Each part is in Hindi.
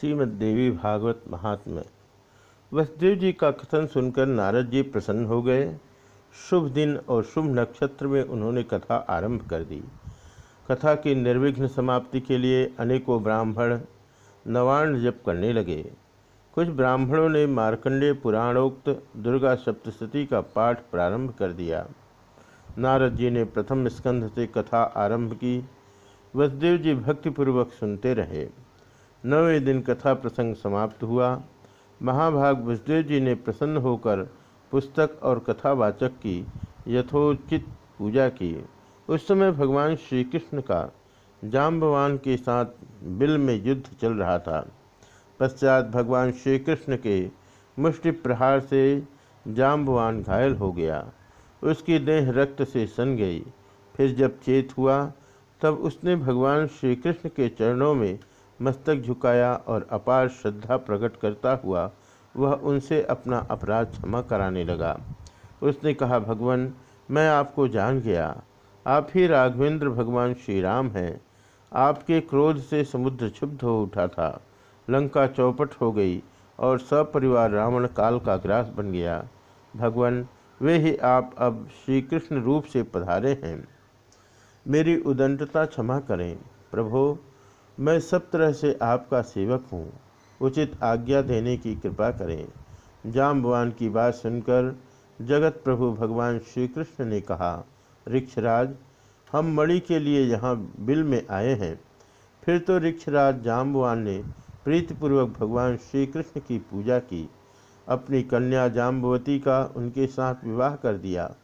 श्रीमद देवी भागवत महात्म्य। वसुदेव जी का कथन सुनकर नारद जी प्रसन्न हो गए। शुभ दिन और शुभ नक्षत्र में उन्होंने कथा आरंभ कर दी। कथा की निर्विघ्न समाप्ति के लिए अनेकों ब्राह्मण नवाण जप करने लगे। कुछ ब्राह्मणों ने मार्कंडेय पुराणोक्त दुर्गा सप्तशती का पाठ प्रारंभ कर दिया। नारद जी ने प्रथम स्कंध से कथा आरंभ की। वसुदेव जी भक्तिपूर्वक सुनते रहे। नौवें दिन कथा प्रसंग समाप्त हुआ। महाभाग वसुदेव जी ने प्रसन्न होकर पुस्तक और कथावाचक की यथोचित पूजा की। उस समय भगवान श्री कृष्ण का जाम्बवान के साथ बिल में युद्ध चल रहा था। पश्चात भगवान श्री कृष्ण के मुष्टि प्रहार से जाम्बवान घायल हो गया। उसकी देह रक्त से सन गई। फिर जब चेत हुआ, तब उसने भगवान श्री कृष्ण के चरणों में मस्तक झुकाया और अपार श्रद्धा प्रकट करता हुआ वह उनसे अपना अपराध क्षमा कराने लगा। उसने कहा, भगवान, मैं आपको जान गया। आप ही राघवेंद्र भगवान श्री राम हैं। आपके क्रोध से समुद्र क्षुब्ध हो उठा था। लंका चौपट हो गई और सपरिवार रावण काल का ग्रास बन गया। भगवान, वे ही आप अब श्री कृष्ण रूप से पधारे हैं। मेरी उदंडता क्षमा करें। प्रभो मैं सब तरह से आपका सेवक हूँ। उचित आज्ञा देने की कृपा करें। जाम जाम्बवान की बात सुनकर जगत प्रभु भगवान श्री कृष्ण ने कहा ऋक्षराज हम मणि के लिए यहाँ बिल में आए हैं। फिर तो ऋक्षराज जाम्बवान ने प्रीतिपूर्वक भगवान श्री कृष्ण की पूजा की। अपनी कन्या जाम्बवती का उनके साथ विवाह कर दिया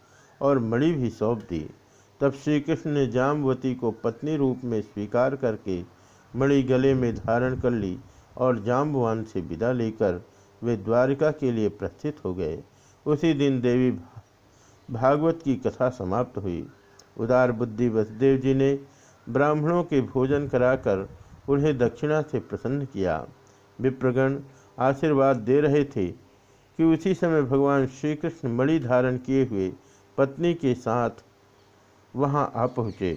और मणि भी सौंप दी। तब श्री कृष्ण ने जाम्बवती को पत्नी रूप में स्वीकार करके मणि गले में धारण कर ली और जाम्बवान से विदा लेकर वे द्वारिका के लिए प्रस्थित हो गए। उसी दिन देवी भागवत की कथा समाप्त हुई। उदार बुद्धि वसुदेव जी ने ब्राह्मणों के भोजन कराकर उन्हें दक्षिणा से प्रसन्न किया। विप्रगण आशीर्वाद दे रहे थे कि उसी समय भगवान श्री कृष्ण मणि धारण किए हुए पत्नी के साथ वहाँ आ पहुँचे।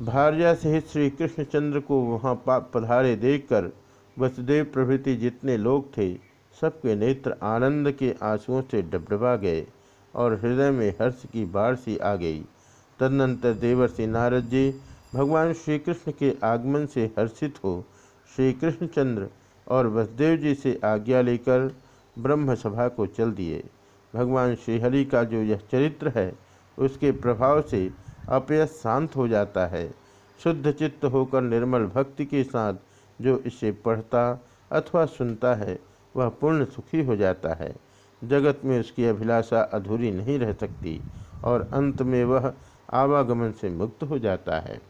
भार्या सहित श्री कृष्णचंद्र को वहाँ पधारे देखकर वसुदेव प्रभृति जितने लोग थे, सबके नेत्र आनंद के आंसुओं से डबडबा गए और हृदय में हर्ष की बाढ़ सी आ गई। तदनंतर देवर्षि नारद जी, भगवान श्री कृष्ण के आगमन से हर्षित हो श्री कृष्णचंद्र और वसुदेव जी से आज्ञा लेकर ब्रह्म सभा को चल दिए। भगवान श्रीहरि का जो यह चरित्र है, उसके प्रभाव से अपयश शांत हो जाता है। शुद्ध चित्त होकर निर्मल भक्ति के साथ जो इसे पढ़ता अथवा सुनता है, वह पूर्ण सुखी हो जाता है। जगत में उसकी अभिलाषा अधूरी नहीं रह सकती और अंत में वह आवागमन से मुक्त हो जाता है।